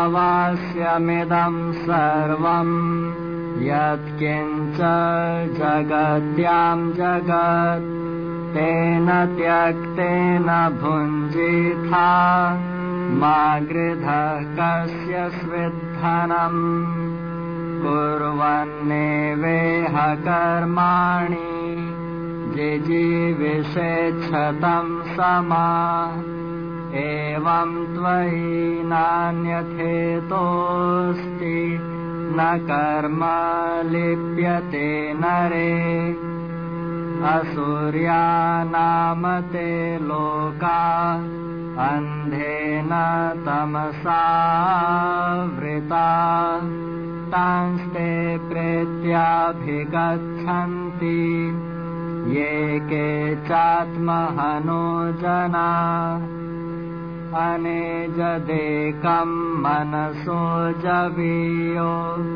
ॐशावास्यमिदं सर्वम् यत्किञ्च जगत्यां जगत् तेन त्यक्तेन भुञ्जिथा मा गृधः कस्य स्विद्धनम् कुर्वन्नेवेह कर्माणि जिजीविषेच्छतं समा एवं त्वयि नान्यथेतोऽस्ति। न कर्म लिप्यते नरे। असुर्यानाम ते लोका अन्धेन तमसावृता तांस्ते प्रेत्याभिगच्छन्ति। ये के चात्महनो जना अनेजदेकम् मनसो जवीयो।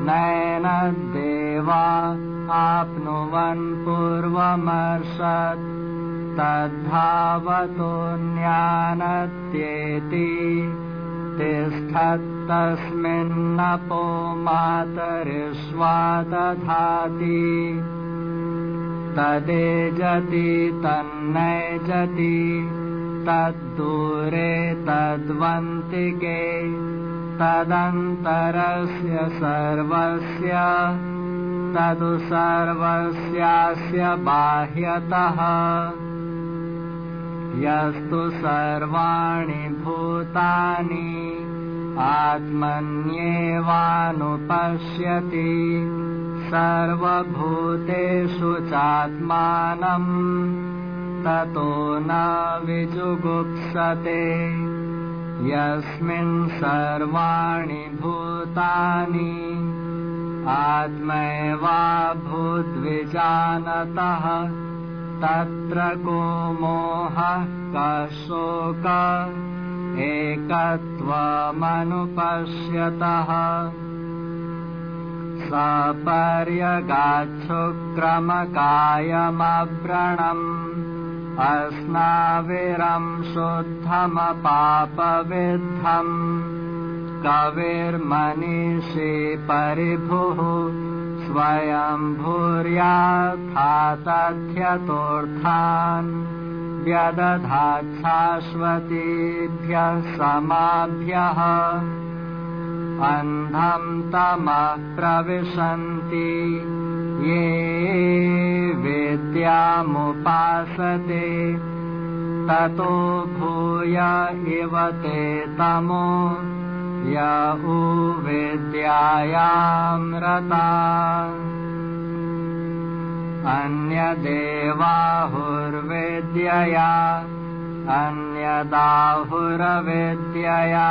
नैनदेवा आप्नुवन् पूर्वमर्षत्। तद्धावतोऽन्यानत्येति तिष्ठत्तस्मिन्नपो मातरिष्वा दधाति तदेजति तन्नैजति तद्दूरे तद्वन्तिके तदन्तरस्य सर्वस्य तदु सर्वस्यास्य बाह्यतः यस्तु सर्वाणि भूतानि आत्मन्येवानुपश्यति सर्वभूतेषु चात्मानम् ततो न विजुगुप्सते। यस्मिन् सर्वाणि भूतानि भूद्विजानतः तत्र को मोहः कशोक एकत्वमनुपश्यतः। सपर्यगाच्छुक्रमकायमव्रणम्। अस्नाविरं शुद्धमपापविद्धम् कविर्मनीषे परिभुः स्वयं भूर्याथातथ्यतोऽर्थान् व्यदधाच्छाश्वतीभ्यः समाभ्यः। अन्धं तमः प्रविशन्ति ये विद्यामुपासते ततो भूय इव ते तमो य रता। अन्यदेवाहुर्वेद्यया अन्यदाहुरवेद्यया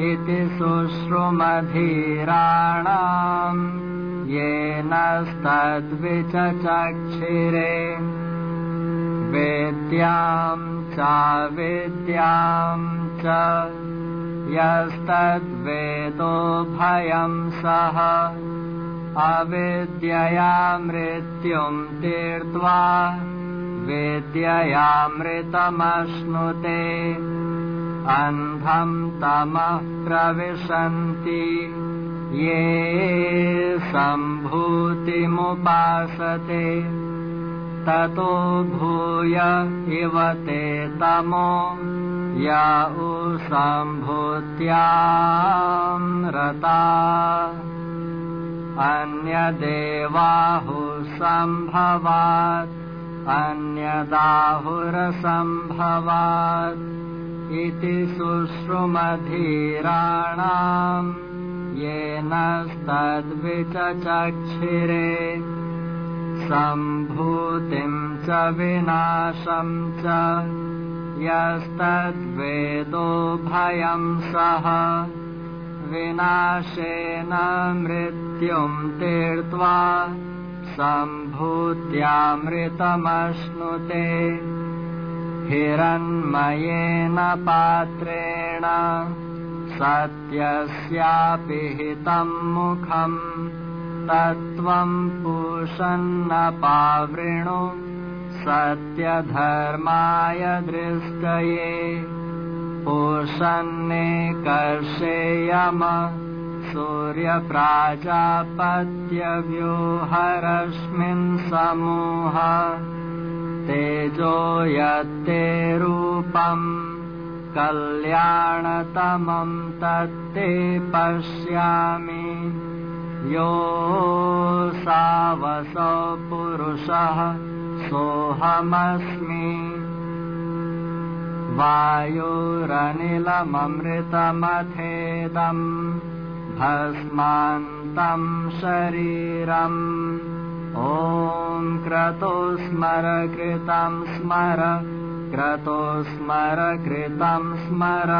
इति शुश्रुमधीराणाम् येनस्तद्विचक्षिरे वेद्याम् चावेद्याम् च यस्तद्वेदो भयम् सः अवेद्यया मृत्युम् तीर्त्वा वेद्ययामृतमश्नुते अन्धम् तमः प्रविशन्ति ये सम्भूतिमुपासते ततो भूय इव ते तमो या रता। अन्यदेवाहुसम्भवात् अन्यदाहुरसम्भवात् इति शुश्रुमधीराणाम् येनस्तद्विचक्षिरे सम्भूतिम् च विनाशम् च यस्तद्वेदो भयम् सः विनाशेन मृत्युम् तीर्त्वा सम्भूत्यामृतमश्नुते हिरण्मयेन पात्रेण सत्यस्यापि हितम् मुखम् तत्त्वम् पूषन्नपावृणु सत्यधर्माय दृष्टये पोषन्नेकर्षेयम सूर्यप्राजापत्यव्यूहरश्मिन् समूह तेजो यत्ते रूपम् कल्याणतमम् तत्ते पश्यामि यो सावसौ पुरुषः सोऽहमस्मि। वायुरनिलममृतमथेदम् भस्मान्तम् शरीरम्। ॐ क्रतो स्मर कृतं स्मर क्रतो स्मर कृतं स्मर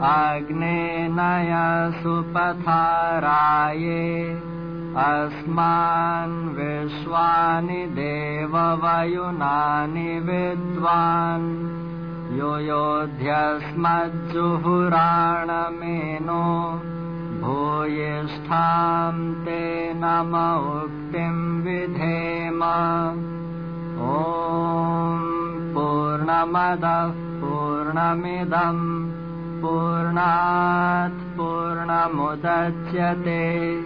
अग्नेनय सुपथाराये अस्मान् विश्वानि देववयुनानि विद्वान्। यो योध्यस्मज्जुहुराणमेनो भूयिष्ठाम् ते नम उक्तिम् विधेम। ॐ पूर्णमदः पूर्णमिदम् पूर्णात् पूर्णमुदच्यते।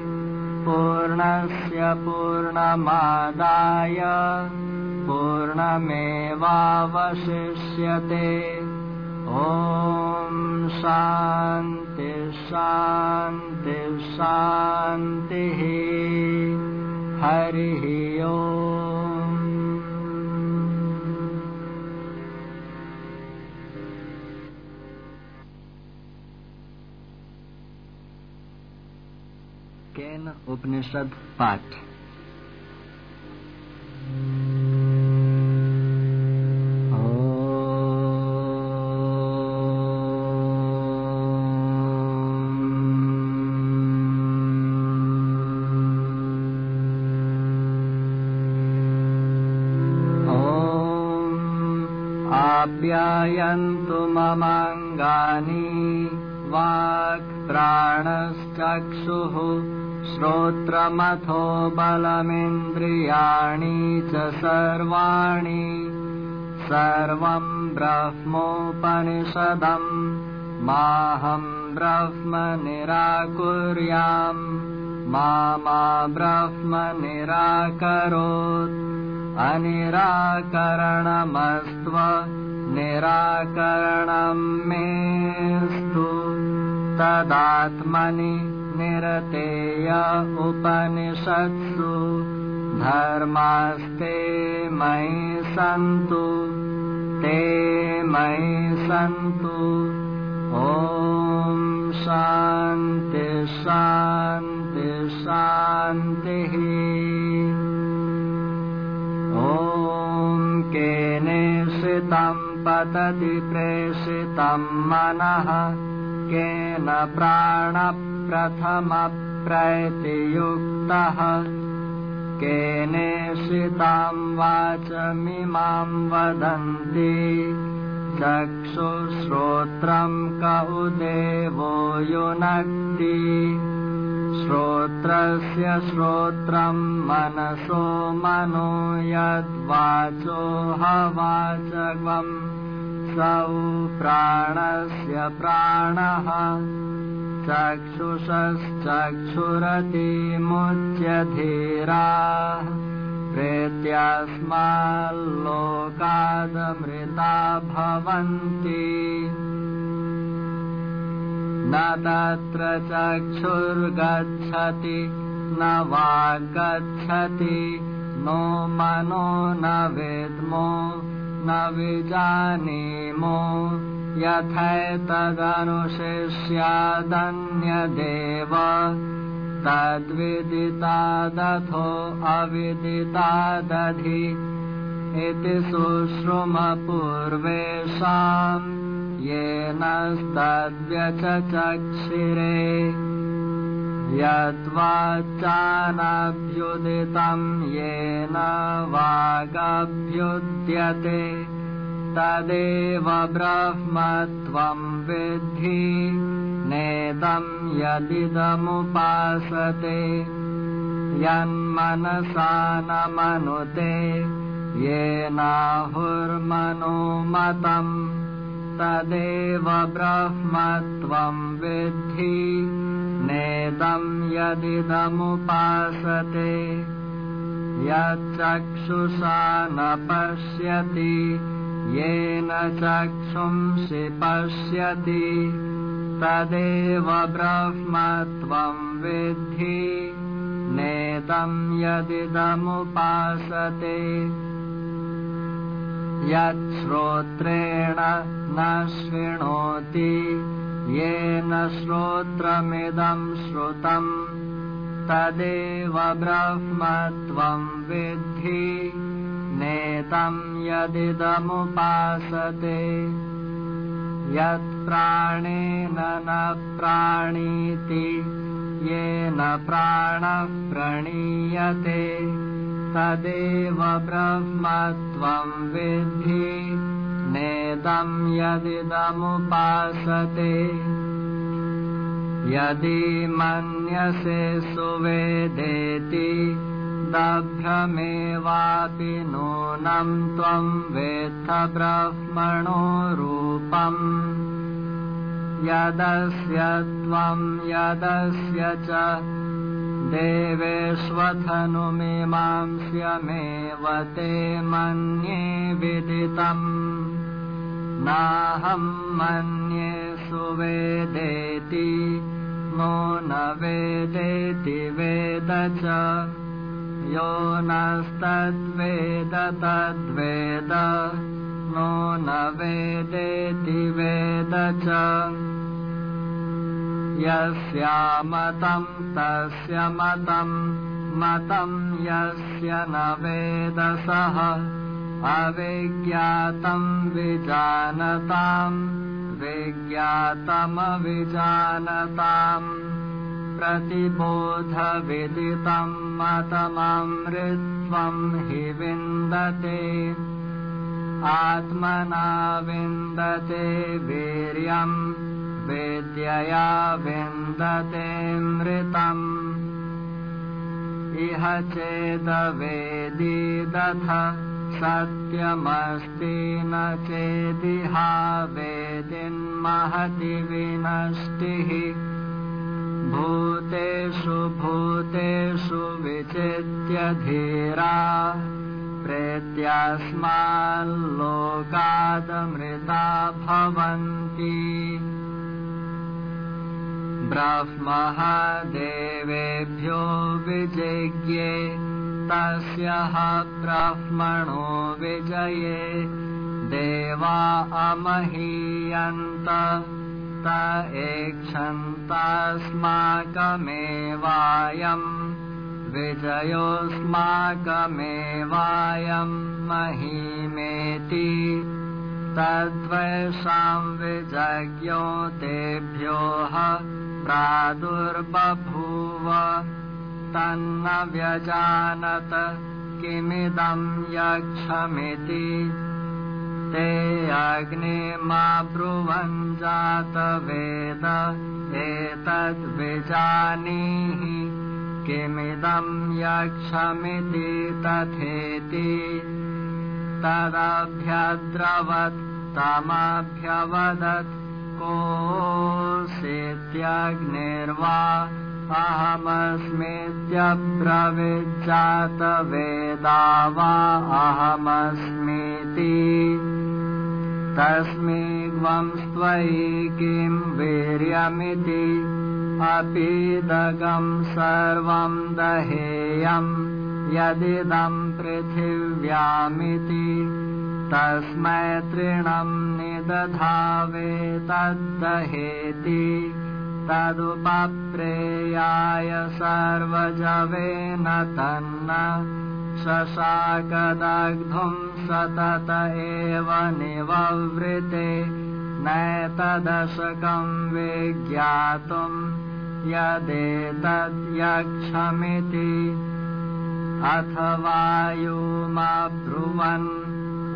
पूर्णस्य पूर्णमादाय पूर्णमेवावशिष्यते। ॐ शान्ति शान्ति शान्तिः। हरिः ओम् उपनिषद पाठ। आप्यायन्तु ममाङ्गानि वाक् प्राणश्चक्षुः श्रोत्रमथो बलमिन्द्रियाणि च सर्वाणि। सर्वम् ब्रह्मोपनिषदम् माहम् ब्रह्म निराकुर्याम्। मा ब्रह्म निराकरोत् अनिराकरणमस्त्व निराकरणम् मेऽस्तु तदात्मनि निरतेय उपनिषत्सु धर्मास्ते मयि सन्तु ते मयि सन्तु। ॐ शान्ति शान्ति शान्तिः। ॐ केनेषितम् पतति प्रेषितम् मनः केन प्राणप्रथमप्रैतियुक्तः केनेषिताम् वाचमिमाम् वदन्ति चक्षुश्रोत्रम् क उदेवो युनक्ति। श्रोत्रस्य श्रोत्रम् मनसो मनो यद्वाचो हवाचगम् सौ प्राणस्य प्राणः। चक्षुषश्चक्षुरतिमुच्यधीरा प्रेत्यास्माल्लोकादमृता भवन्ति न तत्र चक्षुर्गच्छति न वागच्छति नो मनो न वेद्मो न विजानीमो यथैतदनुशिष्यादन्यदेव तद्विदितादथो अविदितादधि इति शुश्रुमपूर्वेषाम् येन तद्व्यचक्षिरे यद्वाचानभ्युदितं येन वागभ्युद्यते तदेव ब्रह्मत्वं विद्धि यदिदमुपासते यन्मनसा न मनुते येनाहुर्मनोमतम् तदेव ब्रह्मत्वं विद्धि नेदं यदिदमुपासते यच्चक्षुषा न पश्यति येन चक्षुंसि पश्यति तदेव ब्रह्मत्वं विद्धि। नेदं यदिदमुपासते। यच्छ्रोत्रेण न शृणोति येन श्रोत्रमिदं श्रुतम् तदेव ब्रह्मत्वं विद्धि नेतं यदिदमुपासते। यत्प्राणेन न प्राणीति येन प्राणः प्रणीयते। तदेव ब्रह्मत्वं विद्धि नेदं यदिदमुपासते। यदि मन्यसे सुवेदेति दभ्रमेवापि नूनं त्वं वेत्थ ब्रह्मणो रूपम्। यदस्य त्वं यदस्य च देवेष्वथनुमीमांस्यमेव ते मन्ये विदितम्। नाहं मन्ये सुवेदेति नो न वेदेति वेद च यो नस्तद्वेद तद्वेद नो न वेदेति वेद च। यस्यामतं तस्य मतम् मतं यस्य न वेदसः अविज्ञातं विजानताम् विज्ञातमविजानताम् प्रतिबोधविदितं मतममृत्वं हि विन्दते। आत्मना विन्दते वीर्यम् विद्यया विन्दतेऽमृतम् इह चेदवेदीदथ सत्यमस्ति न चेदिहा। वेदिन्महति विनष्टिः भूतेषु भूतेषु विचित्य धीरा प्रेत्यास्माल्लोकादमृता भवन्ति। ब्रह्मः देवेभ्यो विजिज्ञे तस्यः ब्रह्मणो विजये देवा अमहीयन्त त एक्षन्तस्माकमेवायम् विजयोऽस्माकमेवायम् महीमेति तद्वैषां विजज्ञो तेभ्योः प्रादुर्बभूव तन्न व्यजानत किमिदं यक्षमिति ते अग्ने मा ब्रुवन् जातवेद एतद्विजानीहि किमिदं यक्षमिति तथेति। तदभ्यद्रवत् तमभ्यवदत् कोऽसीत्यग्निर्वा अहमस्मीत्यब्रविज्जातवेदा वा अहमस्मीति तस्मिग्वंस्त्वयि किं वीर्यमिति। अपीदगं सर्वं दहेयम् यदिदं पृथिव्यामिति। तस्मै तृणं निदधावे तद्दहेति तदुपप्रेयाय सर्वजवेन तन्न शशाकदग्धुं सतत एव निववृते नैतदशकं विज्ञातुम् यदेतद्यक्षमिति अथ वायुमाब्रुवन्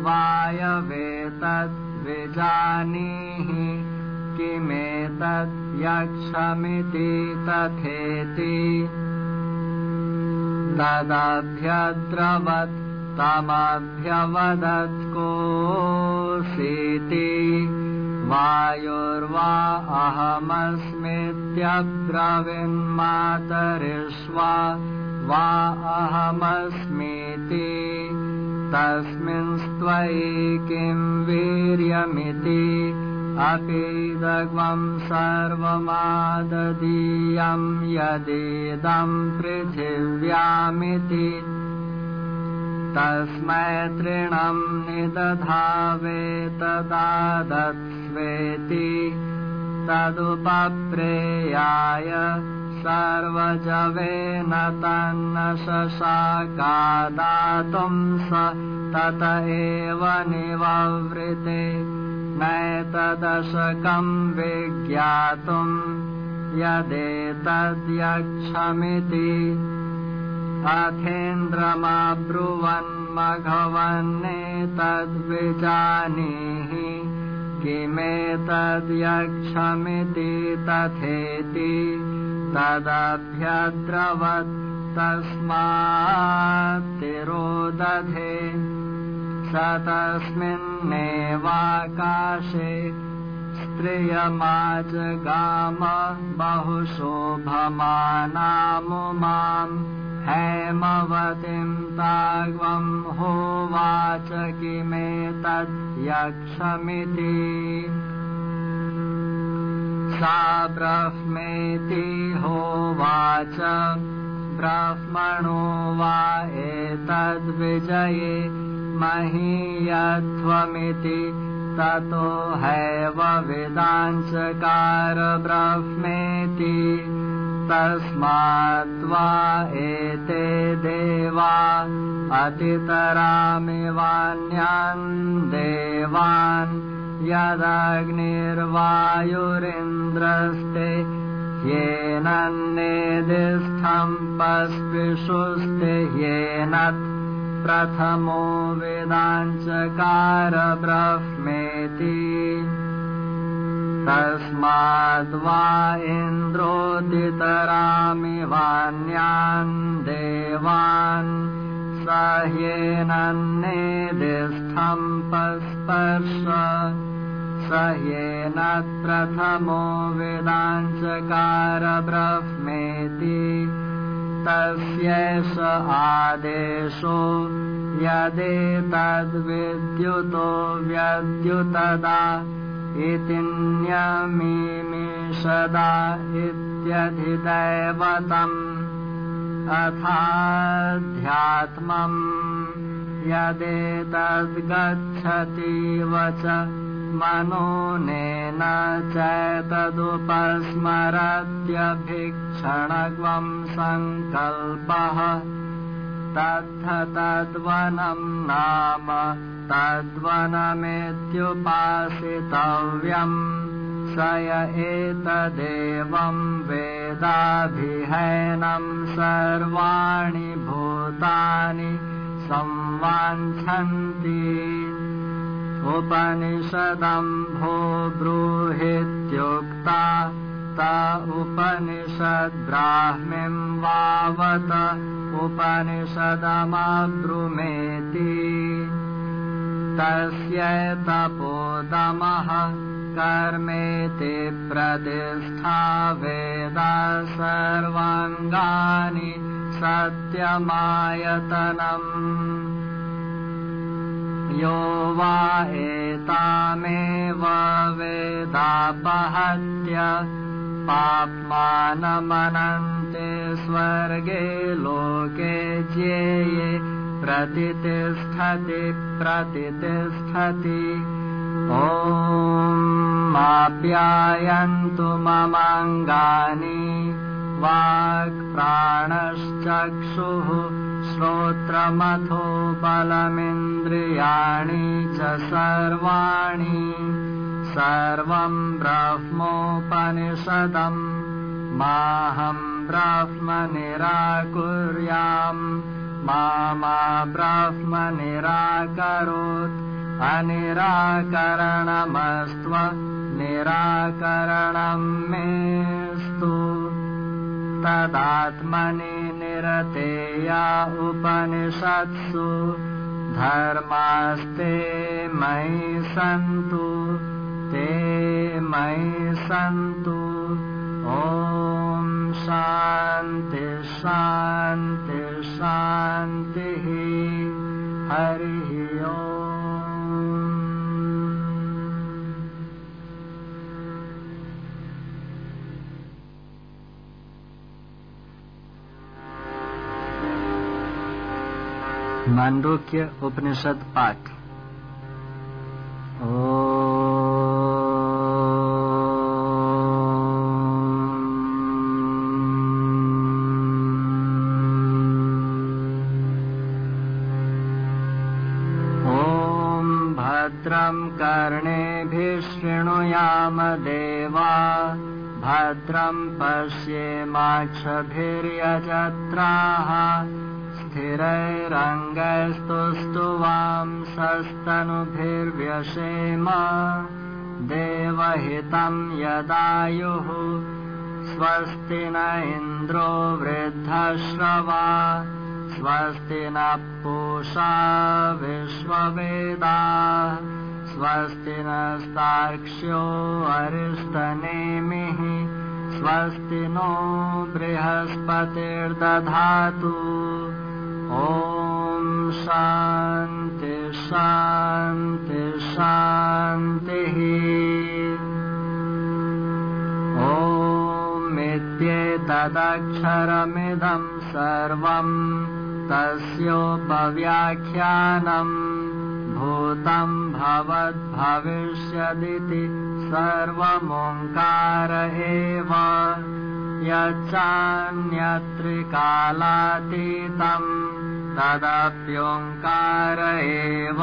वायवेतद्विजानीहि किमेतद्यक्षमिति तथेति। तदभ्यद्रवत् तमभ्यवदत् कोऽसीति वायुर्वा अहमस्मित्यब्रविन्मातरिष्वा वा अहमस्मीति। तस्मिंस्त्वयि किं वीर्यमिति अपि दग्वं सर्वमाददीयं यदिदं पृथिव्यामिति। तस्मै तृणं निदधावेतदादत्स्वेति तदुपप्रेयाय सर्वजवेन तन्न शशाकादातुं स तत एव निववृते नैतदशकं विज्ञातुम् यदेतद्यक्षमिति अथेन्द्रमाब्रुवन्मघवन्नेतद्विजानीहि किमेतद्यक्षमिति तथेति। तदभ्यद्रवत् तस्मात्तिरोदधे स तस्मिन्नेवाकाशे स्त्रियमाजगाम बहुशोभमानामुमाम् हैमवतीं ताग्वं होवाच किमेतद्यक्षमिति सा ब्रह्मेति होवाच ब्रह्मणो वा एतद्विजये महीयध्वमिति ततो हैव विदाञ्चकार ब्रह्मेति। तस्माद्वा एते देवा अतितरामिवान्यान् देवान् यदग्निर्वायुरिन्द्रस्ते ह्येनन्नेदिस्थम्पस्पृशुस्ते ह्येन प्रथमो वेदाञ्चकार ब्रह्मेति तस्माद्वा इन्द्रोदितरामिवान्यान् देवान् स ह्येनन्नेदिस्थम्पस्पर्श स ह्येन प्रथमो वेदाञ्चकार ब्रह्मेति तस्यैष आदेशो यदेतद्विद्युतो व्यद्युतदा इति न्यमीमिषदा इत्यधिदैवतम्। अथाध्यात्मम् यदेतद्गच्छतीव च मनोनेन चैतदुपस्मरत्यभिक्षणग्वं सङ्कल्पः। तद्ध तद्वनं नाम तद्वनमित्युपासितव्यम् स य एतदेवं वेदाभिहैनं सर्वाणि भूतानि संवाञ्छन्ति उपनिषदम् भो ब्रूहित्युक्ता त उपनिषद्ब्राह्मीं वावत उपनिषदमब्रुमेति। तस्य तपोदमः कर्मेति प्रतिष्ठा वेदा सर्वाङ्गानि सत्यमायतनम् यो वा एतामेव वेदापहत्य पाप्मानमनन्ते स्वर्गे लोके ज्येये। प्रतितिष्ठति प्रतितिष्ठति। ॐ माप्यायन्तु ममाङ्गानि। वाक्प्राणश्चक्षुः श्रोत्रमथो बलमिन्द्रियाणि च सर्वाणि। सर्वम् ब्रह्मोपनिषदम्। माहं ब्राह्म निराकुर्याम्। मा ब्राह्म निराकरोत्। अनिराकरणमस्त्व निराकरणं मेस्तु तदात्मनि निरतेया उपनिषत्सु धर्मास्ते मयि सन्तु ते मयि सन्तु। ॐ शान्ति शान्ति शान्तिः। हरिः माण्डूक्य उपनिषद पाठ ॐ भद्रं कर्णेभिः शृणुयाम देवा भद्रं पश्येमाक्षभिर्यजत्राः वृद्धश्रवा स्वस्ति न पूषा विश्ववेदा। स्वस्ति नस्तार्क्ष्यो अरिष्टनेमिः। स्वस्ति नो बृहस्पतिर्दधातु। ॐ शान्ति शान्ति शान्तिः ॐ सर्वम् तस्योपव्याख्यानम् भूतम् भवद्भविष्यदिति सर्वमोङ्कार एव यच्चान्यत्रिकालातीतम् तदप्योङ्कार एव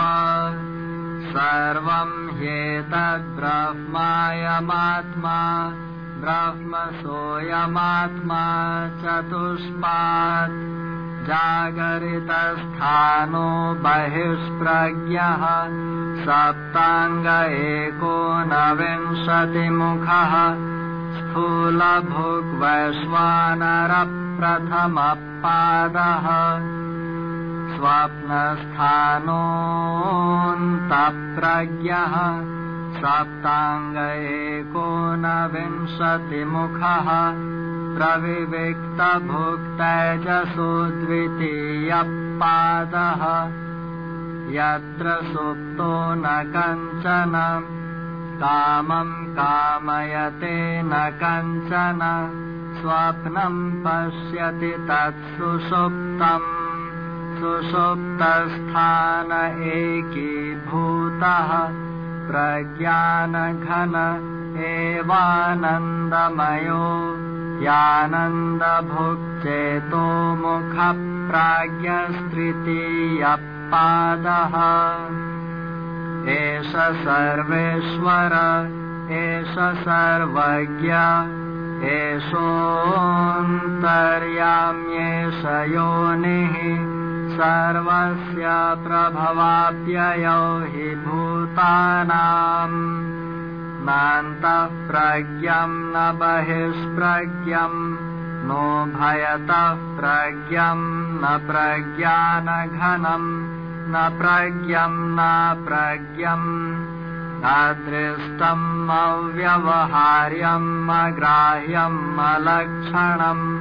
सर्वम् ह्येतद्ब्रह्मायमात्मा ब्रह्म सोऽयमात्मा चतुष्पात् जागरितस्थानो बहिष्प्रज्ञः सप्ताङ्ग एकोनविंशतिमुखः स्थूलभुग्वैश्वानरप्रथमपादः स्वप्नस्थानोऽन्तप्रज्ञः सप्ताङ्ग एकोनविंशतिमुखः प्रविविक्तभुक्तैजसो द्वितीयपादः यत्र सुप्तो न कञ्चन कामम् कामयते न कञ्चन स्वप्नम् पश्यति तत्सुषुप्तम् सुषुप्तस्थान एकीभूतः प्रज्ञानघन एवानन्दमयो यानन्दभुक्चेतो मुखप्राज्ञस्तृतीयपादः एष सर्वेश्वर एष सर्वज्ञ एषोऽन्तर्याम्येष योनिः सर्वस्य प्रभवाप्ययो हि भूतानाम्। नान्तः प्रज्ञम् न बहिष्प्रज्ञम् नो भयतः प्रज्ञम् न प्रज्ञानघनम् न प्रज्ञम् न प्रज्ञम्। अदृष्टम् अव्यवहार्यम् अग्राह्यम् अलक्षणम्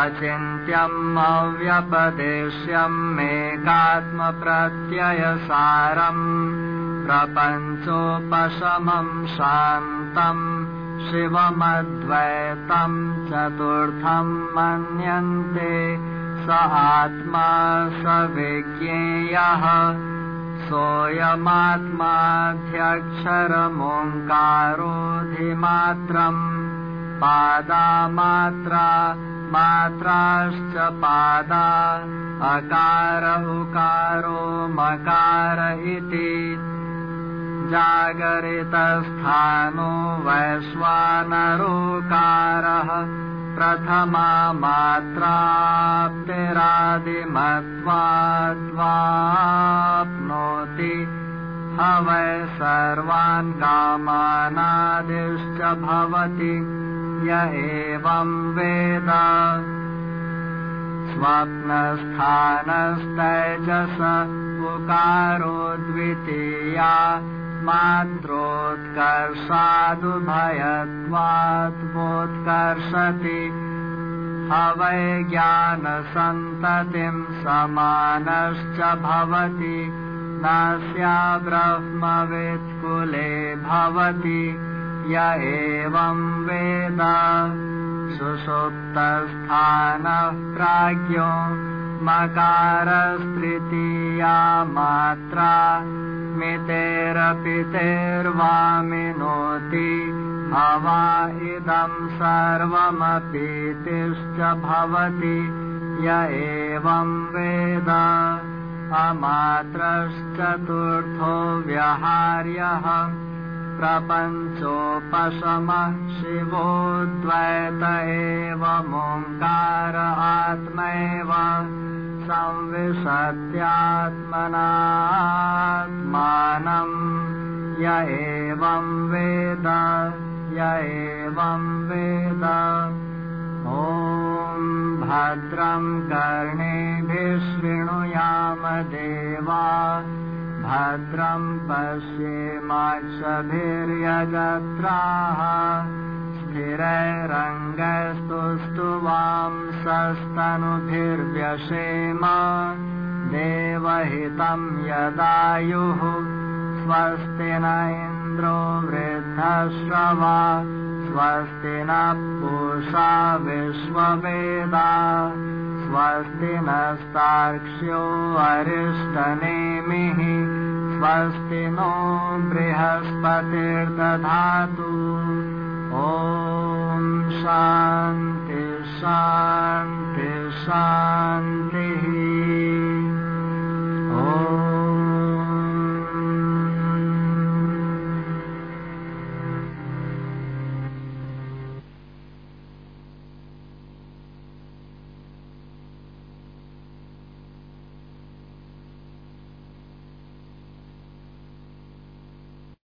अचिन्त्यम् अव्यपदेश्यम् मेकात्मप्रत्ययसारम् प्रपञ्चोपशमम् शान्तम् शिवमद्वैतम् चतुर्थम् मन्यन्ते स आत्मा स विज्ञेयः सोऽयमात्माध्यक्षरमोङ्कारोऽधिमात्रम् पादामात्रा मात्राश्च पादा अकार उकारो मकार इति। जागरितस्थानो वैश्वानरोकारः प्रथमा मात्राप्तिरादिमत्वाद्वाप्नोति। हवै सर्वान् कामानादिश्च भवति य एवं वेद। स्वप्नस्थानस्तैजस उकारो द्वितीया मात्रोत्कर्षादुभयत्वाद्वोत्कर्षति ज्ञानसन्ततिम् समानश्च भवति। नास्या ब्रह्मवित्कुले भवति य एवं वेद सुसुप्तस्थानः प्राज्ञो मकारस्तृतीया मात्रा मितेरपितेर्वामिनोति भवा इदं सर्वमपीतिश्च भवति य एवं वेद अमात्रश्चतुर्थो व्यहार्यः प्रपञ्चोपशमः शिवोद्वैत एवमोङ्कार आत्मैव संविशत्यात्मनात्मानम् य एवं वेद य एवं वेद। ॐ भद्रं कर्णेभिः शृणुयाम देवा भद्रं पश्येमाक्षभिर्यजत्राः स्थिरैरङ्गस्तुस्तुवां सस्तनुभिर्व्यसेम देवहितं यदायुः स्वस्ति न इन्द्रो वृद्धश्रवा स्वस्ति न पूषा विश्ववेदा स्वस्ति अरिष्टनेमिः स्वस्ति नो बृहस्पतिर्दधातु। ॐ शान्ति शान्ति शान्ति